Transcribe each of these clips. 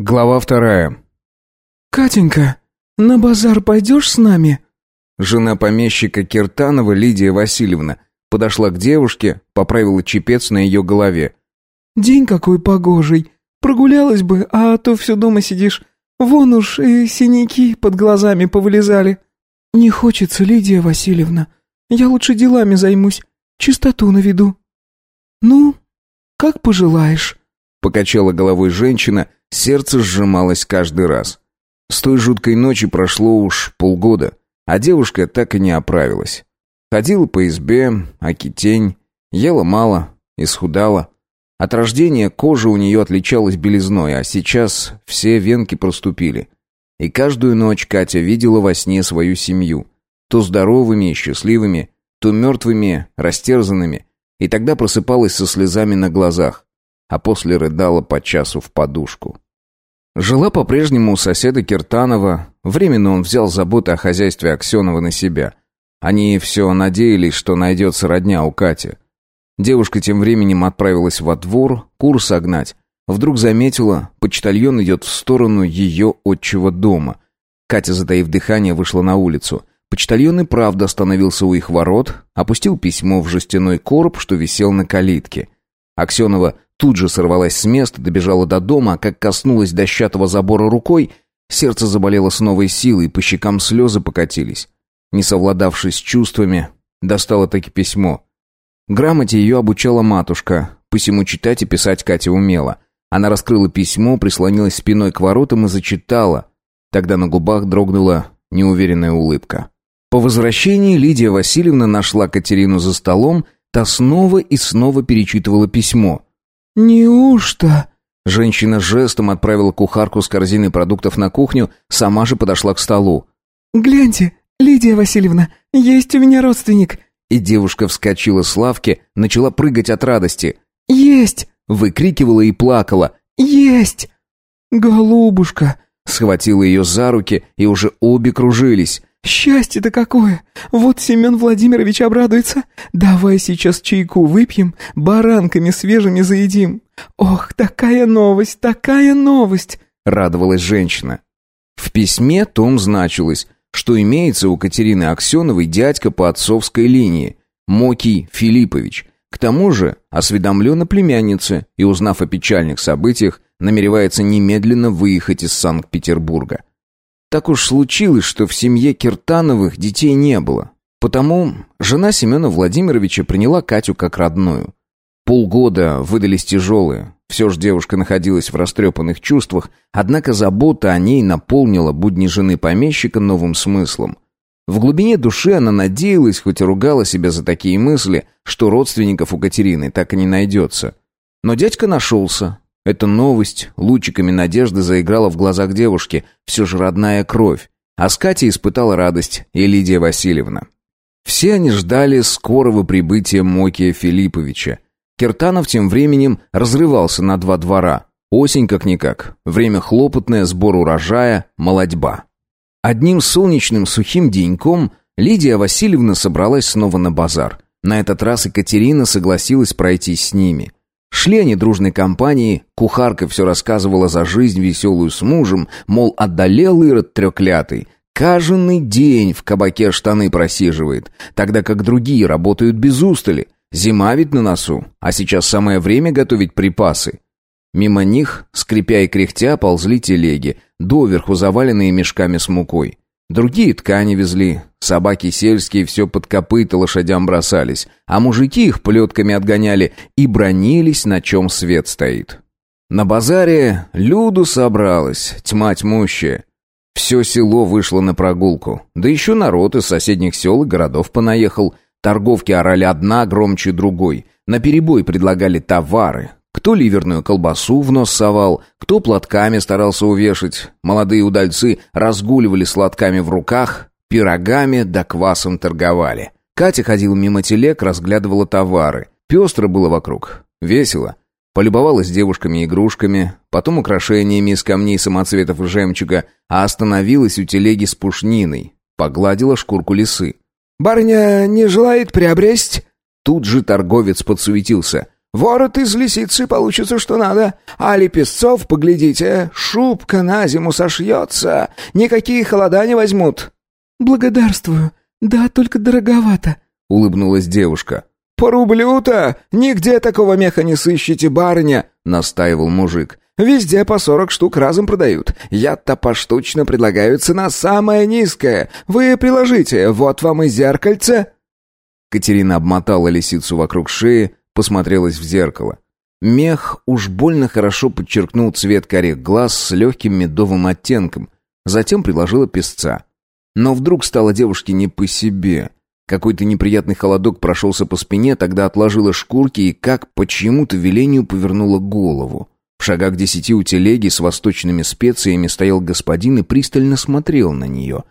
Глава вторая. «Катенька, на базар пойдешь с нами?» Жена помещика Киртанова Лидия Васильевна подошла к девушке, поправила чепец на ее голове. «День какой погожий. Прогулялась бы, а то все дома сидишь. Вон уж и синяки под глазами повылезали. Не хочется, Лидия Васильевна. Я лучше делами займусь, чистоту наведу». «Ну, как пожелаешь», — покачала головой женщина, — Сердце сжималось каждый раз. С той жуткой ночи прошло уж полгода, а девушка так и не оправилась. Ходила по избе, а китень, ела мало, исхудала. От рождения кожа у нее отличалась белизной, а сейчас все венки проступили. И каждую ночь Катя видела во сне свою семью. То здоровыми и счастливыми, то мертвыми, растерзанными. И тогда просыпалась со слезами на глазах а после рыдала по часу в подушку. Жила по-прежнему у соседа Киртанова, временно он взял заботы о хозяйстве Аксенова на себя. Они все надеялись, что найдется родня у Кати. Девушка тем временем отправилась во двор, кур согнать. Вдруг заметила, почтальон идет в сторону ее отчего дома. Катя, затаив дыхание, вышла на улицу. Почтальон и правда остановился у их ворот, опустил письмо в жестяной короб, что висел на калитке. Аксенова Тут же сорвалась с места, добежала до дома, а как коснулась дощатого забора рукой, сердце заболело с новой силой, по щекам слезы покатились. Не совладавшись с чувствами, достала таки письмо. Грамоте ее обучала матушка, посему читать и писать Катя умела. Она раскрыла письмо, прислонилась спиной к воротам и зачитала. Тогда на губах дрогнула неуверенная улыбка. По возвращении Лидия Васильевна нашла Катерину за столом, та снова и снова перечитывала письмо — «Неужто?» Женщина жестом отправила кухарку с корзиной продуктов на кухню, сама же подошла к столу. «Гляньте, Лидия Васильевна, есть у меня родственник». И девушка вскочила с лавки, начала прыгать от радости. «Есть!» — выкрикивала и плакала. «Есть!» «Голубушка!» — схватила ее за руки, и уже обе кружились. Счастье-то какое! Вот Семен Владимирович обрадуется. Давай сейчас чайку выпьем, баранками свежими заедим. Ох, такая новость, такая новость!» — радовалась женщина. В письме том значилось, что имеется у Катерины Аксеновой дядька по отцовской линии, Мокий Филиппович. К тому же осведомлен о племяннице и, узнав о печальных событиях, намеревается немедленно выехать из Санкт-Петербурга. Так уж случилось, что в семье Киртановых детей не было. Потому жена Семена Владимировича приняла Катю как родную. Полгода выдались тяжелые. Все же девушка находилась в растрепанных чувствах, однако забота о ней наполнила будни жены помещика новым смыслом. В глубине души она надеялась, хоть и ругала себя за такие мысли, что родственников у Катерины так и не найдется. Но дядька нашелся, эта новость лучиками надежды заиграла в глазах девушки, все же родная кровь. А с Катей испытала радость и Лидия Васильевна. Все они ждали скорого прибытия Мокия Филипповича. Киртанов тем временем разрывался на два двора. Осень как-никак, время хлопотное, сбор урожая, молодьба. Одним солнечным сухим деньком Лидия Васильевна собралась снова на базар. На этот раз Екатерина согласилась пройти с ними – Шли они дружной компанией, кухарка все рассказывала за жизнь веселую с мужем, мол, отдалел Ирод треклятый, каждый день в кабаке штаны просиживает, тогда как другие работают без устали. Зима ведь на носу, а сейчас самое время готовить припасы. Мимо них, скрипя и кряхтя, ползли телеги, доверху заваленные мешками с мукой. Другие ткани везли, собаки сельские все под копыта лошадям бросались, а мужики их плетками отгоняли и бронились, на чем свет стоит. На базаре люду собралась, тьма тьмущая. Все село вышло на прогулку, да еще народ из соседних сел и городов понаехал. Торговки орали одна громче другой, на перебой предлагали товары, кто ливерную колбасу в нос совал, кто платками старался увешать. Молодые удальцы разгуливали с лотками в руках, пирогами да квасом торговали. Катя ходила мимо телег, разглядывала товары. Пестро было вокруг. Весело. Полюбовалась девушками игрушками, потом украшениями из камней самоцветов и жемчуга, а остановилась у телеги с пушниной. Погладила шкурку лисы. «Барыня не желает приобрести?» Тут же торговец подсуетился – Ворот из лисицы получится что надо. А лепестцов, поглядите, шубка на зиму сошьется. Никакие холода не возьмут». «Благодарствую. Да, только дороговато», — улыбнулась девушка. «По рублю-то нигде такого меха не сыщете, барыня», — настаивал мужик. «Везде по сорок штук разом продают. Я-то поштучно предлагаю, цена самая низкая. Вы приложите, вот вам и зеркальце». Катерина обмотала лисицу вокруг шеи, посмотрелась в зеркало. Мех уж больно хорошо подчеркнул цвет карих глаз с легким медовым оттенком. Затем приложила песца. Но вдруг стало девушке не по себе. Какой-то неприятный холодок прошелся по спине, тогда отложила шкурки и как по чьему-то велению повернула голову. В шагах десяти у телеги с восточными специями стоял господин и пристально смотрел на нее.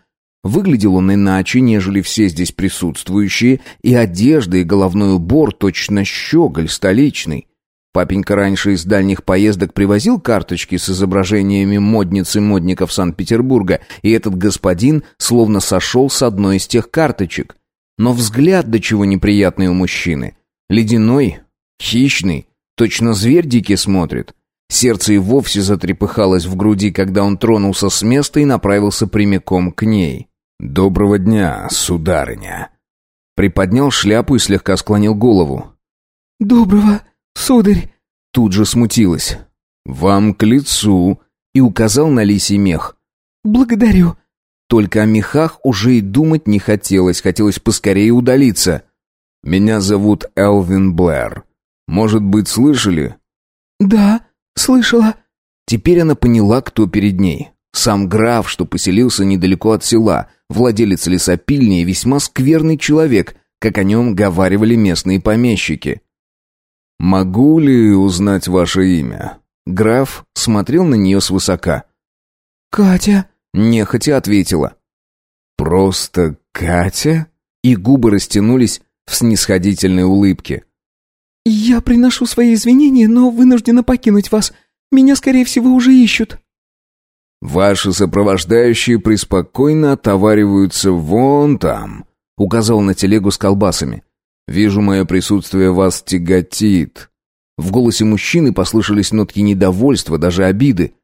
Выглядел он иначе, нежели все здесь присутствующие, и одежда, и головной убор точно щеголь столичный. Папенька раньше из дальних поездок привозил карточки с изображениями модниц и модников Санкт-Петербурга, и этот господин словно сошел с одной из тех карточек. Но взгляд до чего неприятный у мужчины. Ледяной, хищный, точно зверь дикий смотрит. Сердце и вовсе затрепыхалось в груди, когда он тронулся с места и направился прямиком к ней. «Доброго дня, сударыня!» Приподнял шляпу и слегка склонил голову. «Доброго, сударь!» Тут же смутилась. «Вам к лицу!» и указал на лисий мех. «Благодарю!» Только о мехах уже и думать не хотелось, хотелось поскорее удалиться. «Меня зовут Элвин Блэр. Может быть, слышали?» «Да, слышала». Теперь она поняла, кто перед ней. Сам граф, что поселился недалеко от села, владелец лесопильни и весьма скверный человек, как о нем говаривали местные помещики. «Могу ли узнать ваше имя?» Граф смотрел на нее свысока. «Катя», Нехотя ответила. «Просто Катя?» И губы растянулись в снисходительной улыбке. «Я приношу свои извинения, но вынуждена покинуть вас. Меня, скорее всего, уже ищут». «Ваши сопровождающие преспокойно отовариваются вон там», — указал на телегу с колбасами. «Вижу, мое присутствие вас тяготит». В голосе мужчины послышались нотки недовольства, даже обиды.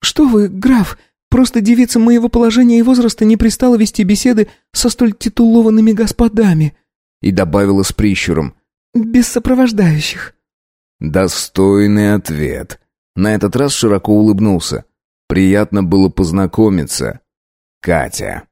«Что вы, граф, Просто девицам моего положения и возраста не пристало вести беседы со столь титулованными господами». И добавила с прищуром. «Без сопровождающих». «Достойный ответ». На этот раз широко улыбнулся. «Приятно было познакомиться. Катя».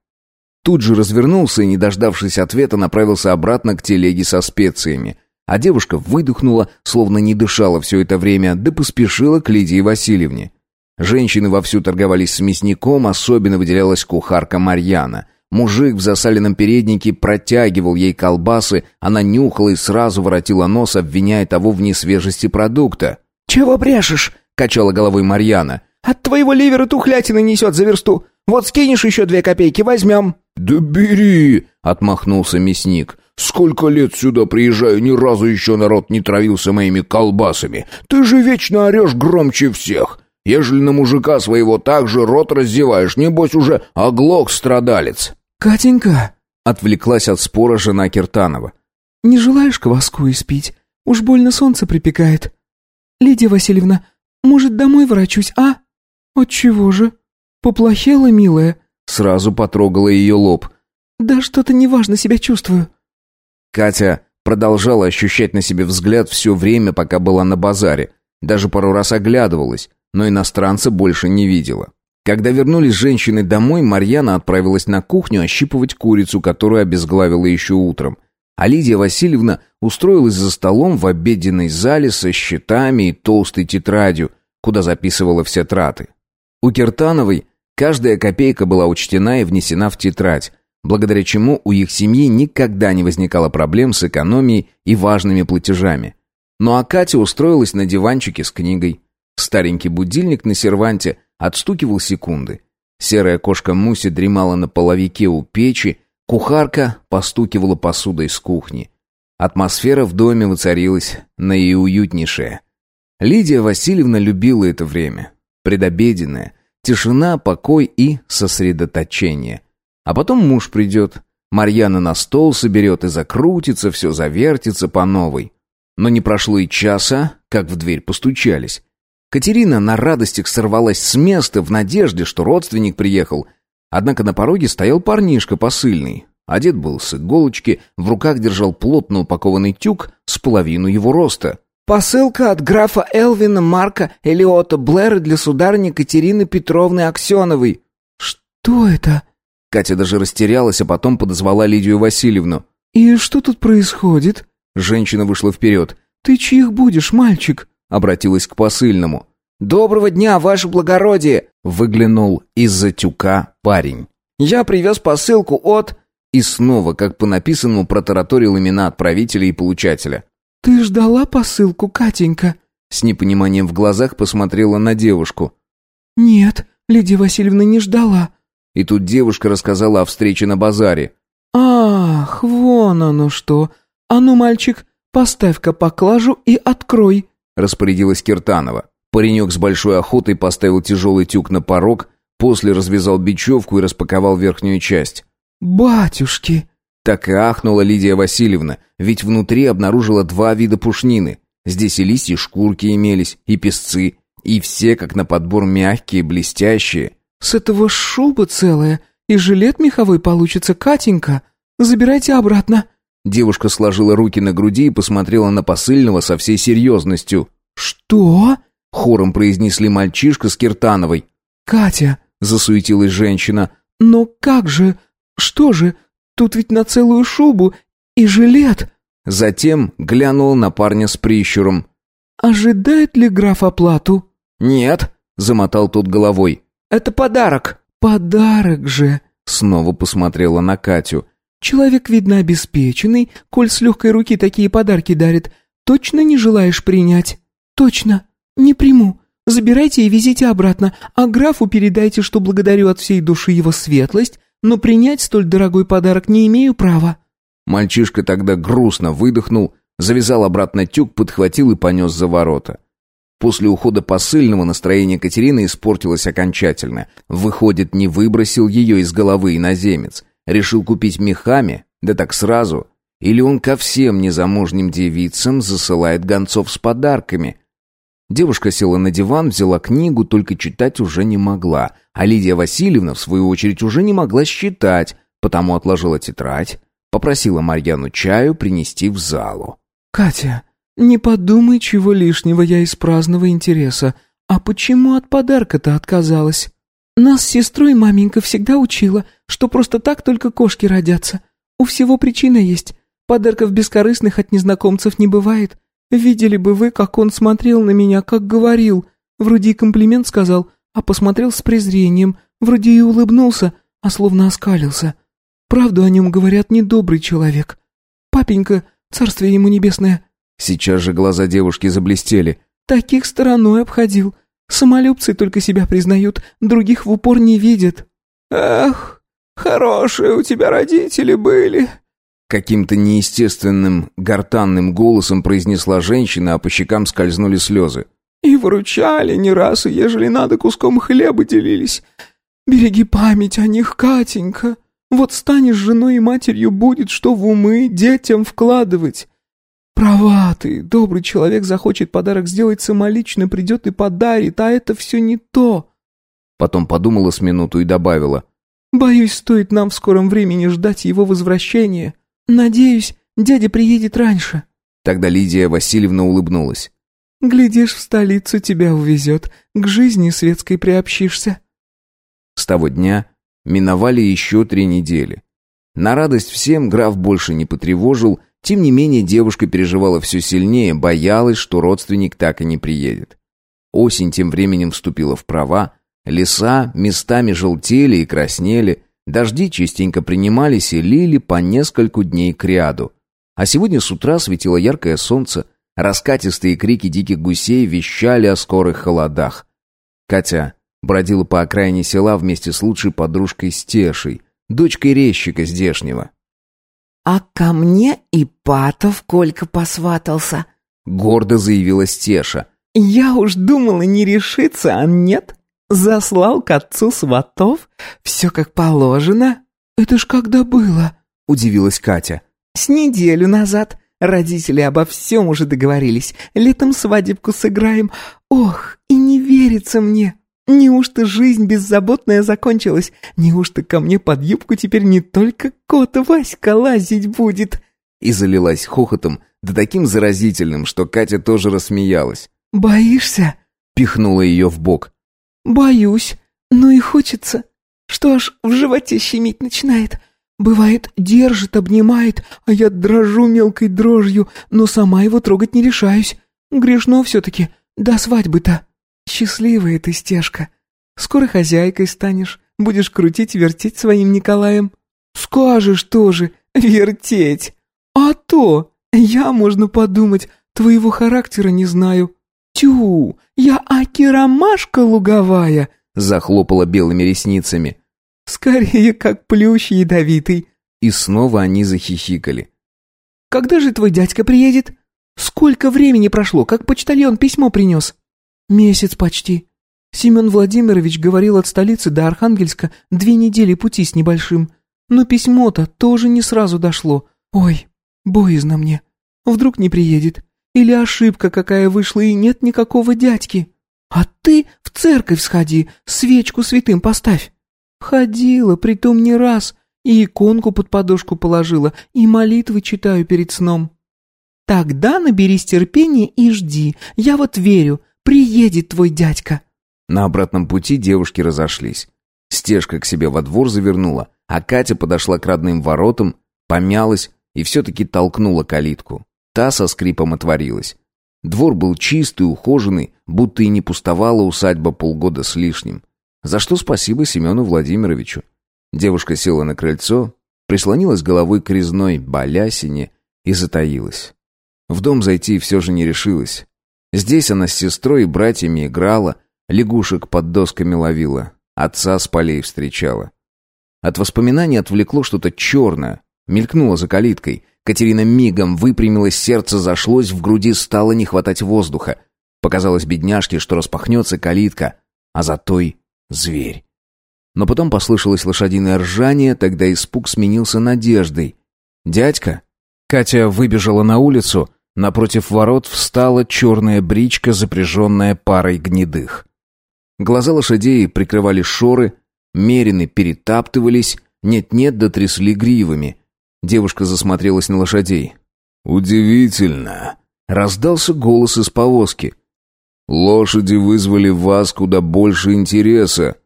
Тут же развернулся и, не дождавшись ответа, направился обратно к телеге со специями. А девушка выдохнула, словно не дышала все это время, да поспешила к Лидии Васильевне. Женщины вовсю торговались с мясником, особенно выделялась кухарка Марьяна. Мужик в засаленном переднике протягивал ей колбасы, она нюхала и сразу воротила нос, обвиняя того в несвежести продукта. «Чего брешешь?» — качала головой Марьяна. «От твоего ливера тухлятины несет за версту. Вот скинешь еще две копейки, возьмем». «Да бери!» — отмахнулся мясник. «Сколько лет сюда приезжаю, ни разу еще народ не травился моими колбасами. Ты же вечно орешь громче всех. Ежели на мужика своего так же рот раздеваешь, небось уже оглох страдалец». «Катенька!» — отвлеклась от спора жена Киртанова. «Не желаешь кваску испить? Уж больно солнце припекает. Лидия Васильевна, может, домой ворочусь, а?» «Отчего же? Поплохела, милая?» Сразу потрогала ее лоб. «Да что-то неважно себя чувствую». Катя продолжала ощущать на себе взгляд все время, пока была на базаре. Даже пару раз оглядывалась но иностранца больше не видела. Когда вернулись женщины домой, Марьяна отправилась на кухню ощипывать курицу, которую обезглавила еще утром. А Лидия Васильевна устроилась за столом в обеденной зале со счетами и толстой тетрадью, куда записывала все траты. У Киртановой каждая копейка была учтена и внесена в тетрадь, благодаря чему у их семьи никогда не возникало проблем с экономией и важными платежами. Ну а Катя устроилась на диванчике с книгой. Старенький будильник на серванте отстукивал секунды. Серая кошка Муси дремала на половике у печи, кухарка постукивала посудой с кухни. Атмосфера в доме воцарилась наиуютнейшая. Лидия Васильевна любила это время. Предобеденное, тишина, покой и сосредоточение. А потом муж придет, Марьяна на стол соберет и закрутится, все завертится по новой. Но не прошло и часа, как в дверь постучались. Катерина на радостях сорвалась с места в надежде, что родственник приехал. Однако на пороге стоял парнишка посыльный. Одет был с иголочки, в руках держал плотно упакованный тюк с половину его роста. «Посылка от графа Элвина Марка Элиота Блэра для сударыни Катерины Петровны Аксеновой». «Что это?» Катя даже растерялась, а потом подозвала Лидию Васильевну. «И что тут происходит?» Женщина вышла вперед. «Ты чьих будешь, мальчик?» Обратилась к посыльному. «Доброго дня, ваше благородие!» Выглянул из-за тюка парень. «Я привез посылку от...» И снова, как по написанному, протараторил имена отправителя и получателя. «Ты ждала посылку, Катенька?» С непониманием в глазах посмотрела на девушку. «Нет, Лидия Васильевна не ждала». И тут девушка рассказала о встрече на базаре. «Ах, вон оно что! А ну, мальчик, поставь-ка поклажу и открой!» Распорядилась Киртанова. Паренек с большой охотой поставил тяжелый тюк на порог, после развязал бечевку и распаковал верхнюю часть. «Батюшки!» Так и ахнула Лидия Васильевна, ведь внутри обнаружила два вида пушнины. Здесь и листья шкурки имелись, и песцы, и все, как на подбор, мягкие, блестящие. «С этого шуба целая, и жилет меховой получится, Катенька. Забирайте обратно». Девушка сложила руки на груди и посмотрела на посыльного со всей серьезностью. «Что?» — хором произнесли мальчишка с Киртановой. «Катя», — засуетилась женщина, — «но как же? Что же? Тут ведь на целую шубу и жилет». Затем глянул на парня с прищуром. «Ожидает ли граф оплату?» «Нет», — замотал тот головой. «Это подарок». «Подарок же», — снова посмотрела на Катю. «Человек, видно, обеспеченный, коль с легкой руки такие подарки дарит. Точно не желаешь принять?» «Точно. Не приму. Забирайте и везите обратно, а графу передайте, что благодарю от всей души его светлость, но принять столь дорогой подарок не имею права». Мальчишка тогда грустно выдохнул, завязал обратно тюк, подхватил и понес за ворота. После ухода посыльного настроение Катерины испортилось окончательно. Выходит, не выбросил ее из головы иноземец. Решил купить мехами? Да так сразу. Или он ко всем незамужним девицам засылает гонцов с подарками? Девушка села на диван, взяла книгу, только читать уже не могла. А Лидия Васильевна, в свою очередь, уже не могла считать, потому отложила тетрадь, попросила Марьяну чаю принести в залу. «Катя, не подумай, чего лишнего я из праздного интереса. А почему от подарка-то отказалась? Нас с сестрой маменька всегда учила, что просто так только кошки родятся. У всего причина есть. Подарков бескорыстных от незнакомцев не бывает. Видели бы вы, как он смотрел на меня, как говорил. Вроде и комплимент сказал, а посмотрел с презрением. Вроде и улыбнулся, а словно оскалился. Правду о нем говорят недобрый человек. Папенька, царствие ему небесное. Сейчас же глаза девушки заблестели. Таких стороной обходил. Самолюбцы только себя признают, других в упор не видят. Эх, хорошие у тебя родители были, Каким-то неестественным, гортанным голосом произнесла женщина, а по щекам скользнули слезы. «И выручали не раз, и ежели надо, куском хлеба делились. Береги память о них, Катенька. Вот станешь женой и матерью, будет что в умы детям вкладывать. Права ты, добрый человек захочет подарок сделать самолично, придет и подарит, а это все не то». Потом подумала с минуту и добавила. «Боюсь, стоит нам в скором времени ждать его возвращения». «Надеюсь, дядя приедет раньше». Тогда Лидия Васильевна улыбнулась. «Глядишь, в столицу тебя увезет, к жизни светской приобщишься». С того дня миновали еще три недели. На радость всем граф больше не потревожил, тем не менее девушка переживала все сильнее, боялась, что родственник так и не приедет. Осень тем временем вступила в права, леса местами желтели и краснели, Дожди частенько принимались и лили по нескольку дней кряду. А сегодня с утра светило яркое солнце, раскатистые крики диких гусей вещали о скорых холодах. Катя бродила по окраине села вместе с лучшей подружкой Стешей, дочкой резчика здешнего. «А ко мне и Патов Колька посватался», — гордо заявила Стеша. «Я уж думала, не решится, а нет. Заслал к отцу сватов? Все как положено?» «Это ж когда было?» — удивилась Катя. «С неделю назад. Родители обо всем уже договорились. Летом свадебку сыграем. Ох, и не верится мне. Неужто жизнь беззаботная закончилась? Неужто ко мне под юбку теперь не только кот Васька лазить будет?» И залилась хохотом, да таким заразительным, что Катя тоже рассмеялась. «Боишься?» — пихнула ее в бок. «Боюсь, но и хочется. Что аж в животе щемить начинает. Бывает, держит, обнимает, а я дрожу мелкой дрожью, но сама его трогать не решаюсь. Грешно все-таки, до свадьбы-то. Счастливая ты, стежка. Скоро хозяйкой станешь, будешь крутить-вертеть своим Николаем. Скажешь тоже, вертеть. А то, я, можно подумать, твоего характера не знаю. Тю, я аки луговая, захлопала белыми ресницами. Скорее, как плющ ядовитый. И снова они захихикали. Когда же твой дядька приедет? Сколько времени прошло, как почтальон письмо принес? Месяц почти. Семен Владимирович говорил от столицы до Архангельска две недели пути с небольшим. Но письмо-то тоже не сразу дошло. Ой, боязно мне. Вдруг не приедет. Или ошибка какая вышла, и нет никакого дядьки. А ты в церковь сходи, свечку святым поставь. Ходила, притом не раз, и иконку под подушку положила, и молитвы читаю перед сном. Тогда наберись терпения и жди. Я вот верю, приедет твой дядька. На обратном пути девушки разошлись. Стежка к себе во двор завернула, а Катя подошла к родным воротам, помялась и все-таки толкнула калитку. Та со скрипом отворилась. Двор был чистый, ухоженный, будто и не пустовала усадьба полгода с лишним. За что спасибо Семену Владимировичу. Девушка села на крыльцо, прислонилась головой к резной балясине и затаилась. В дом зайти все же не решилась. Здесь она с сестрой и братьями играла, лягушек под досками ловила, отца с полей встречала. От воспоминаний отвлекло что-то черное, мелькнуло за калиткой, Катерина мигом выпрямилась, сердце зашлось, в груди стало не хватать воздуха. Показалось бедняжке, что распахнется калитка, а за той — зверь. Но потом послышалось лошадиное ржание, тогда испуг сменился надеждой. «Дядька?» Катя выбежала на улицу, напротив ворот встала черная бричка, запряженная парой гнедых. Глаза лошадей прикрывали шоры, мерины перетаптывались, нет-нет дотрясли гривами — Девушка засмотрелась на лошадей. «Удивительно!» — раздался голос из повозки. «Лошади вызвали в вас куда больше интереса».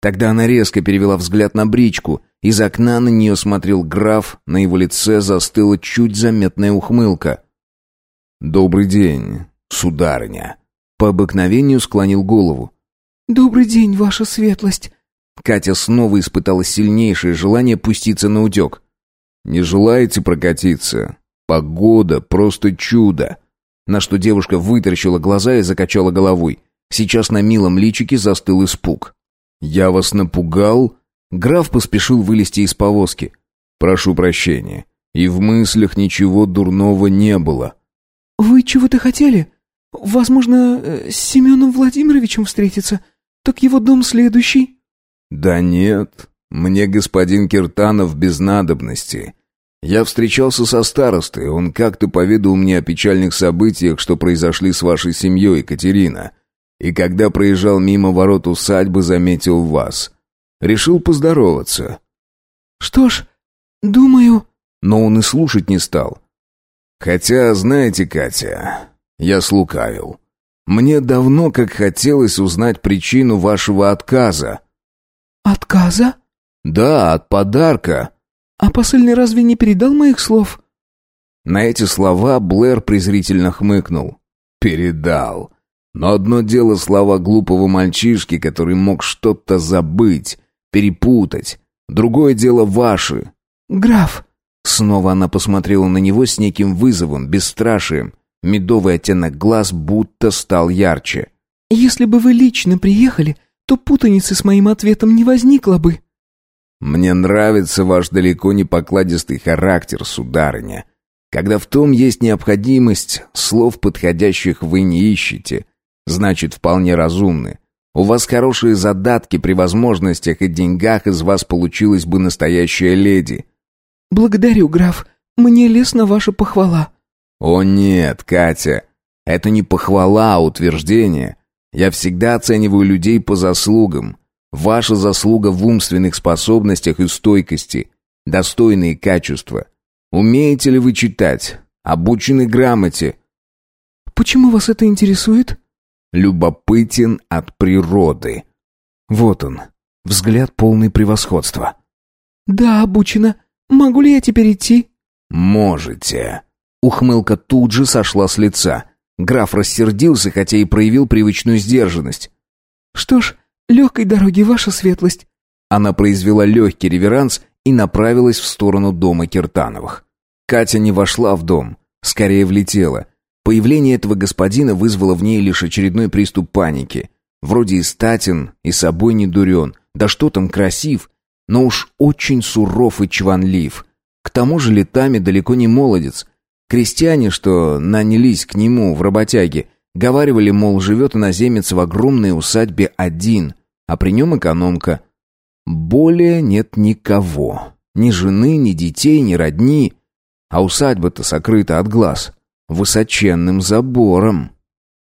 Тогда она резко перевела взгляд на бричку. Из окна на нее смотрел граф, на его лице застыла чуть заметная ухмылка. «Добрый день, сударыня». По обыкновению склонил голову. «Добрый день, ваша светлость». Катя снова испытала сильнейшее желание пуститься на утек. «Не желаете прокатиться? Погода просто чудо!» На что девушка вытаращила глаза и закачала головой. Сейчас на милом личике застыл испуг. «Я вас напугал?» Граф поспешил вылезти из повозки. «Прошу прощения. И в мыслях ничего дурного не было». «Вы чего-то хотели? Возможно, э, с Семеном Владимировичем встретиться? Так его дом следующий?» «Да нет, мне господин Киртанов без надобности. Я встречался со старостой, он как-то поведал мне о печальных событиях, что произошли с вашей семьей, Екатерина. И когда проезжал мимо ворот усадьбы, заметил вас. Решил поздороваться. Что ж, думаю... Но он и слушать не стал. Хотя, знаете, Катя, я слукавил. Мне давно как хотелось узнать причину вашего отказа. Отказа? Да, от подарка. «А посыльный разве не передал моих слов?» На эти слова Блэр презрительно хмыкнул. «Передал. Но одно дело слова глупого мальчишки, который мог что-то забыть, перепутать. Другое дело ваши». «Граф!» Снова она посмотрела на него с неким вызовом, бесстрашием. Медовый оттенок глаз будто стал ярче. «Если бы вы лично приехали, то путаницы с моим ответом не возникло бы». Мне нравится ваш далеко не покладистый характер, сударыня. Когда в том есть необходимость, слов подходящих вы не ищете. Значит, вполне разумны. У вас хорошие задатки при возможностях и деньгах из вас получилась бы настоящая леди. Благодарю, граф. Мне лестна ваша похвала. О нет, Катя, это не похвала, а утверждение. Я всегда оцениваю людей по заслугам. Ваша заслуга в умственных способностях и стойкости. Достойные качества. Умеете ли вы читать? Обучены грамоте? Почему вас это интересует? Любопытен от природы. Вот он, взгляд полный превосходства. Да, обучена. Могу ли я теперь идти? Можете. Ухмылка тут же сошла с лица. Граф рассердился, хотя и проявил привычную сдержанность. Что ж, легкой дороги, ваша светлость. Она произвела легкий реверанс и направилась в сторону дома Киртановых. Катя не вошла в дом, скорее влетела. Появление этого господина вызвало в ней лишь очередной приступ паники. Вроде и статен, и собой не дурен, да что там красив, но уж очень суров и чванлив. К тому же летами далеко не молодец. Крестьяне, что нанялись к нему в работяге, говаривали, мол, живет иноземец в огромной усадьбе один, а при нем экономка. Более нет никого. Ни жены, ни детей, ни родни. А усадьба-то сокрыта от глаз. Высоченным забором.